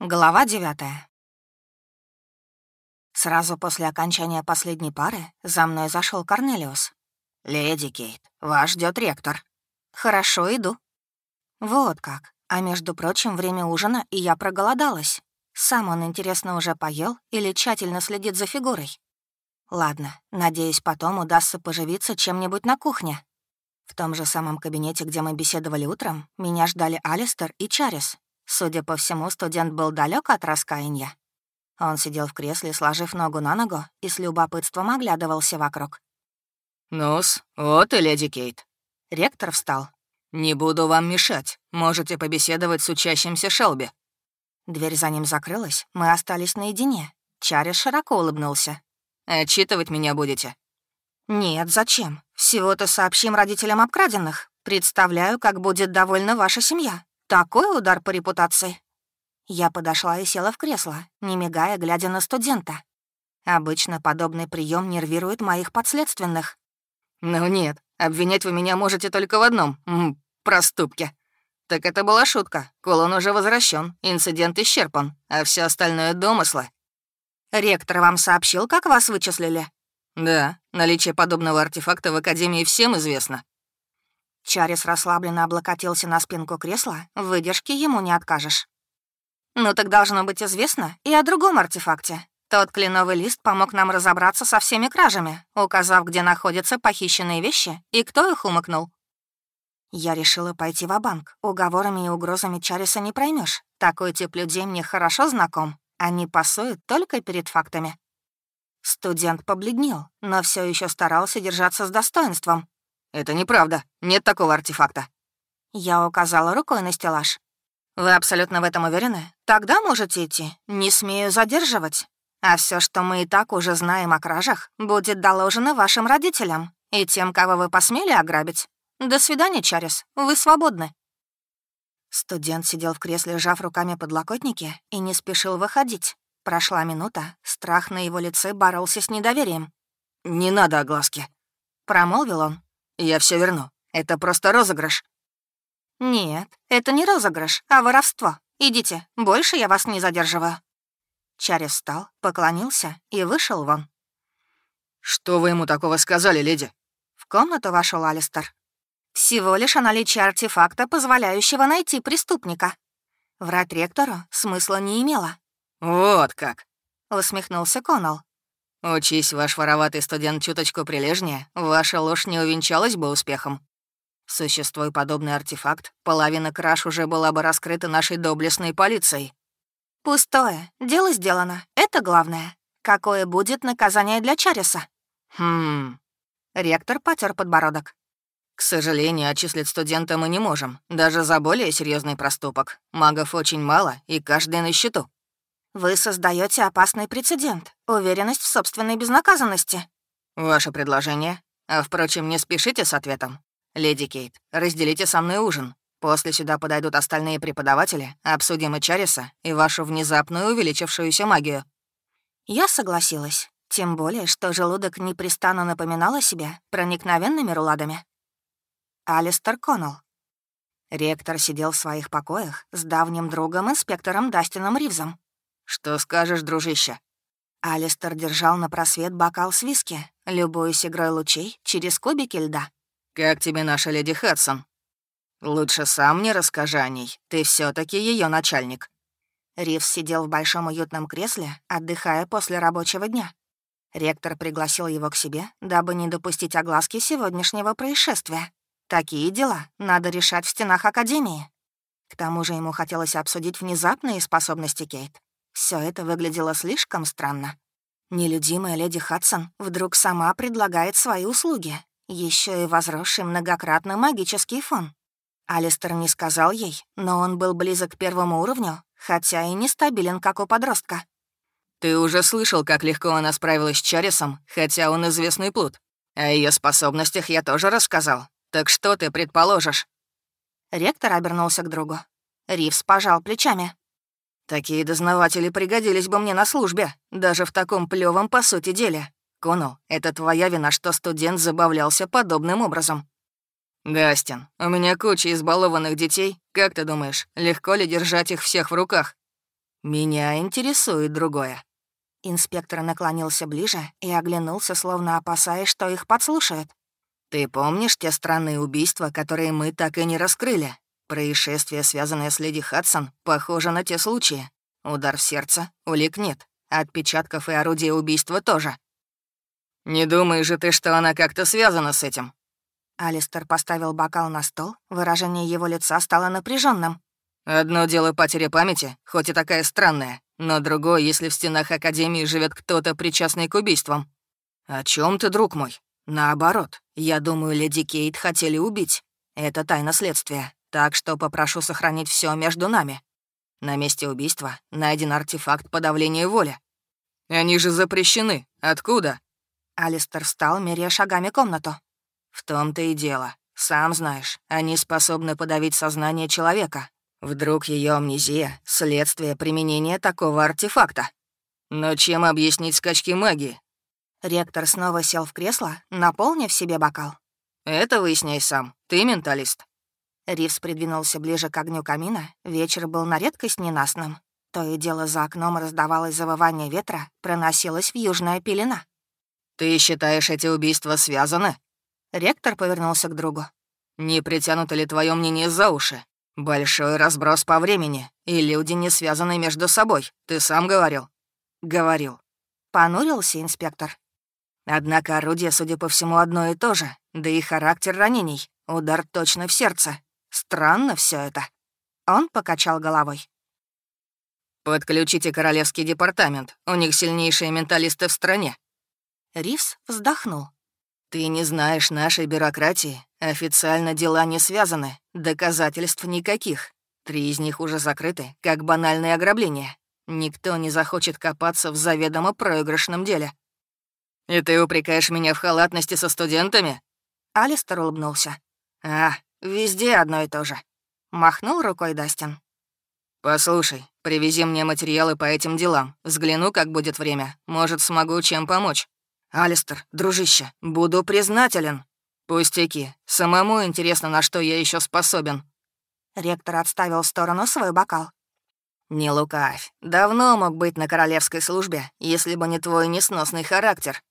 Глава девятая. Сразу после окончания последней пары за мной зашел Корнелиус. «Леди Кейт, вас ждет ректор». «Хорошо, иду». Вот как. А между прочим, время ужина, и я проголодалась. Сам он, интересно, уже поел или тщательно следит за фигурой? Ладно, надеюсь, потом удастся поживиться чем-нибудь на кухне. В том же самом кабинете, где мы беседовали утром, меня ждали Алистер и Чарис, Судя по всему, студент был далек от раскаяния. Он сидел в кресле, сложив ногу на ногу, и с любопытством оглядывался вокруг. «Ну-с, вот и леди Кейт». Ректор встал. «Не буду вам мешать. Можете побеседовать с учащимся Шелби». Дверь за ним закрылась, мы остались наедине. Чарри широко улыбнулся. «Отчитывать меня будете?» «Нет, зачем? Всего-то сообщим родителям обкраденных. Представляю, как будет довольна ваша семья. Такой удар по репутации. Я подошла и села в кресло, не мигая, глядя на студента. Обычно подобный прием нервирует моих подследственных. «Ну нет, обвинять вы меня можете только в одном м проступке. Так это была шутка. Колон уже возвращен, инцидент исчерпан, а все остальное — домыслы». «Ректор вам сообщил, как вас вычислили?» «Да, наличие подобного артефакта в Академии всем известно. Чарис расслабленно облокотился на спинку кресла, выдержки ему не откажешь. «Ну так должно быть известно и о другом артефакте. Тот кленовый лист помог нам разобраться со всеми кражами, указав, где находятся похищенные вещи и кто их умыкнул». Я решила пойти в банк Уговорами и угрозами Чариса не проймешь. Такой тип людей мне хорошо знаком. Они пасуют только перед фактами. Студент побледнел, но все еще старался держаться с достоинством. «Это неправда. Нет такого артефакта». Я указала рукой на стеллаж. «Вы абсолютно в этом уверены? Тогда можете идти. Не смею задерживать. А все, что мы и так уже знаем о кражах, будет доложено вашим родителям и тем, кого вы посмели ограбить. До свидания, Чарис. Вы свободны». Студент сидел в кресле, сжав руками подлокотники, и не спешил выходить. Прошла минута, страх на его лице боролся с недоверием. «Не надо огласки», — промолвил он. «Я все верну. Это просто розыгрыш». «Нет, это не розыгрыш, а воровство. Идите, больше я вас не задерживаю». Чарри встал, поклонился и вышел вон. «Что вы ему такого сказали, леди?» В комнату вошел Алистер. «Всего лишь о наличии артефакта, позволяющего найти преступника. Врать ректору смысла не имело». «Вот как!» — усмехнулся Коннелл. Учись, ваш вороватый студент чуточку прилежнее, ваша ложь не увенчалась бы успехом. Существуя подобный артефакт, половина краж уже была бы раскрыта нашей доблестной полицией. Пустое. Дело сделано. Это главное. Какое будет наказание для Чариса? Хм. Ректор потер подбородок. К сожалению, отчислить студента мы не можем, даже за более серьезный проступок. Магов очень мало, и каждый на счету. Вы создаете опасный прецедент, уверенность в собственной безнаказанности. Ваше предложение. А, впрочем, не спешите с ответом. Леди Кейт, разделите со мной ужин. После сюда подойдут остальные преподаватели, обсудим и Чариса, и вашу внезапную увеличившуюся магию». Я согласилась, тем более, что желудок непрестанно напоминал о себе проникновенными руладами. Алистер Коннелл. Ректор сидел в своих покоях с давним другом, инспектором Дастином Ривзом. «Что скажешь, дружище?» Алистер держал на просвет бокал с виски, любуясь игрой лучей через кубики льда. «Как тебе наша леди Хадсон?» «Лучше сам мне расскажи о ней. Ты все таки ее начальник». Ривз сидел в большом уютном кресле, отдыхая после рабочего дня. Ректор пригласил его к себе, дабы не допустить огласки сегодняшнего происшествия. Такие дела надо решать в стенах Академии. К тому же ему хотелось обсудить внезапные способности Кейт. Все это выглядело слишком странно. Нелюдимая леди Хадсон вдруг сама предлагает свои услуги, еще и возросший многократно магический фон. Алистер не сказал ей, но он был близок к первому уровню, хотя и нестабилен, как у подростка. «Ты уже слышал, как легко она справилась с Чарисом, хотя он известный плут. О ее способностях я тоже рассказал. Так что ты предположишь?» Ректор обернулся к другу. Ривс пожал плечами. Такие дознаватели пригодились бы мне на службе, даже в таком плевом по сути деле. Конул, это твоя вина, что студент забавлялся подобным образом. Гастин, у меня куча избалованных детей. Как ты думаешь, легко ли держать их всех в руках? Меня интересует другое». Инспектор наклонился ближе и оглянулся, словно опасаясь, что их подслушают. «Ты помнишь те странные убийства, которые мы так и не раскрыли? Происшествие, связанное с леди Хадсон, похоже на те случаи. Удар в сердце, улик нет. Отпечатков и орудия убийства тоже. Не думаешь же ты, что она как-то связана с этим?» Алистер поставил бокал на стол, выражение его лица стало напряженным. «Одно дело потеря памяти, хоть и такая странная, но другое, если в стенах Академии живет кто-то, причастный к убийствам. О чем ты, друг мой? Наоборот, я думаю, леди Кейт хотели убить. Это тайна следствия, так что попрошу сохранить все между нами. На месте убийства найден артефакт подавления воли. Они же запрещены. Откуда? Алистер встал, меряя шагами комнату. В том-то и дело. Сам знаешь, они способны подавить сознание человека. Вдруг ее амнезия — следствие применения такого артефакта. Но чем объяснить скачки магии? Ректор снова сел в кресло, наполнив себе бокал. «Это выясняй сам. Ты менталист». Ривз придвинулся ближе к огню камина. Вечер был на редкость ненастным. То и дело за окном раздавалось завывание ветра, проносилась в южная пелена. «Ты считаешь, эти убийства связаны?» Ректор повернулся к другу. «Не притянуто ли твое мнение за уши? Большой разброс по времени, и люди не связаны между собой. Ты сам говорил?» «Говорил». Понурился инспектор. Однако орудие, судя по всему, одно и то же, да и характер ранений. Удар точно в сердце. Странно все это. Он покачал головой. «Подключите Королевский департамент. У них сильнейшие менталисты в стране». Ривс вздохнул. «Ты не знаешь нашей бюрократии. Официально дела не связаны, доказательств никаких. Три из них уже закрыты, как банальное ограбление. Никто не захочет копаться в заведомо проигрышном деле». «И ты упрекаешь меня в халатности со студентами?» Алистер улыбнулся. «А, везде одно и то же». Махнул рукой Дастин. «Послушай, привези мне материалы по этим делам. Взгляну, как будет время. Может, смогу чем помочь. Алистер, дружище, буду признателен. Пустяки. Самому интересно, на что я еще способен». Ректор отставил в сторону свой бокал. «Не лукавь. Давно мог быть на королевской службе, если бы не твой несносный характер».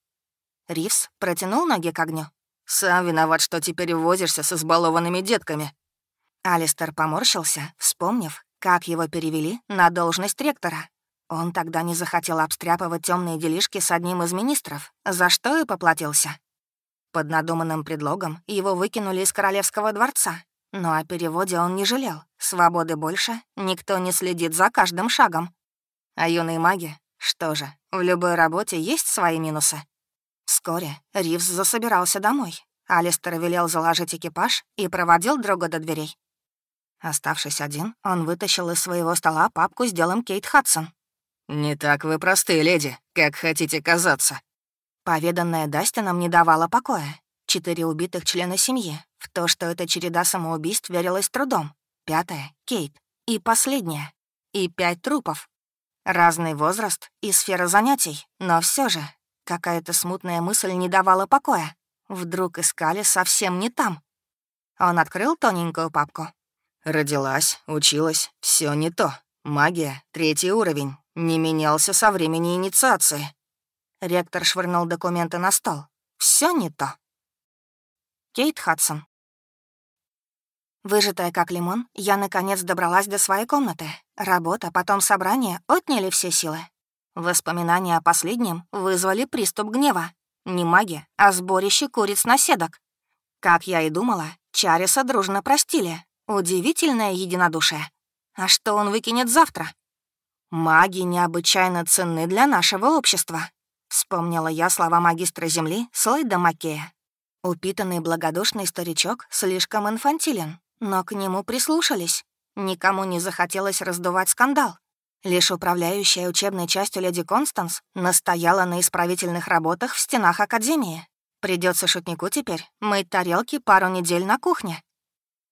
Ривс протянул ноги к огню. Сам виноват, что теперь возишься с избалованными детками». Алистер поморщился, вспомнив, как его перевели на должность ректора. Он тогда не захотел обстряпывать темные делишки с одним из министров, за что и поплатился. Под надуманным предлогом его выкинули из королевского дворца, но о переводе он не жалел. Свободы больше, никто не следит за каждым шагом. А юные маги? Что же, в любой работе есть свои минусы. Вскоре Ривз засобирался домой. Алистер велел заложить экипаж и проводил друга до дверей. Оставшись один, он вытащил из своего стола папку с делом Кейт Хадсон. «Не так вы простые, леди, как хотите казаться». Поведанное Дастином не давало покоя. Четыре убитых члена семьи. В то, что эта череда самоубийств верилась трудом. Пятая — Кейт. И последняя. И пять трупов. Разный возраст и сфера занятий, но все же Какая-то смутная мысль не давала покоя. Вдруг искали совсем не там. Он открыл тоненькую папку. Родилась, училась, все не то. Магия, третий уровень. Не менялся со времени инициации. Ректор швырнул документы на стол. Все не то. Кейт Хадсон. Выжатая как лимон, я наконец добралась до своей комнаты. Работа, потом собрание отняли все силы. Воспоминания о последнем вызвали приступ гнева. Не маги, а сборище куриц-наседок. Как я и думала, Чариса дружно простили. Удивительное единодушие. А что он выкинет завтра? Маги необычайно ценны для нашего общества. Вспомнила я слова магистра Земли Слайда Макея. Упитанный благодушный старичок слишком инфантилен, но к нему прислушались. Никому не захотелось раздувать скандал. Лишь управляющая учебной частью леди Констанс настояла на исправительных работах в стенах Академии. Придется шутнику теперь мыть тарелки пару недель на кухне.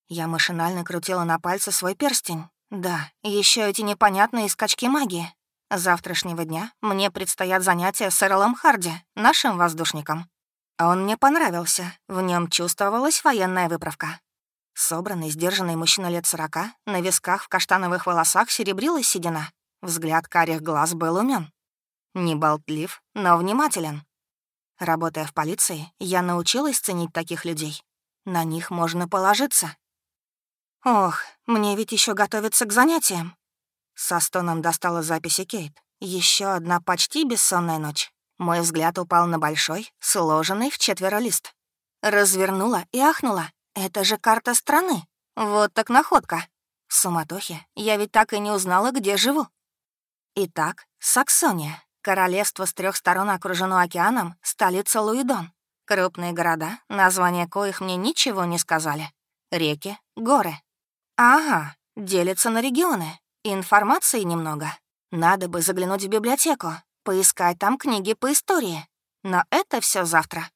Я машинально крутила на пальце свой перстень. Да, еще эти непонятные скачки магии. Завтрашнего дня мне предстоят занятия с Эрлом Харди, нашим воздушником. Он мне понравился, в нем чувствовалась военная выправка. Собранный, сдержанный мужчина лет сорока, на висках в каштановых волосах серебрилась седина. Взгляд карих глаз был умен. Не болтлив, но внимателен. Работая в полиции, я научилась ценить таких людей. На них можно положиться. Ох, мне ведь еще готовиться к занятиям. Со стоном достала записи Кейт. Еще одна почти бессонная ночь. Мой взгляд упал на большой, сложенный в четверо лист. Развернула и ахнула. Это же карта страны. Вот так находка. В суматохе я ведь так и не узнала, где живу. Итак, Саксония. Королевство с трех сторон окружено океаном, столица Луидон. Крупные города, названия коих мне ничего не сказали. Реки, горы. Ага, делятся на регионы. Информации немного. Надо бы заглянуть в библиотеку, поискать там книги по истории. Но это все завтра.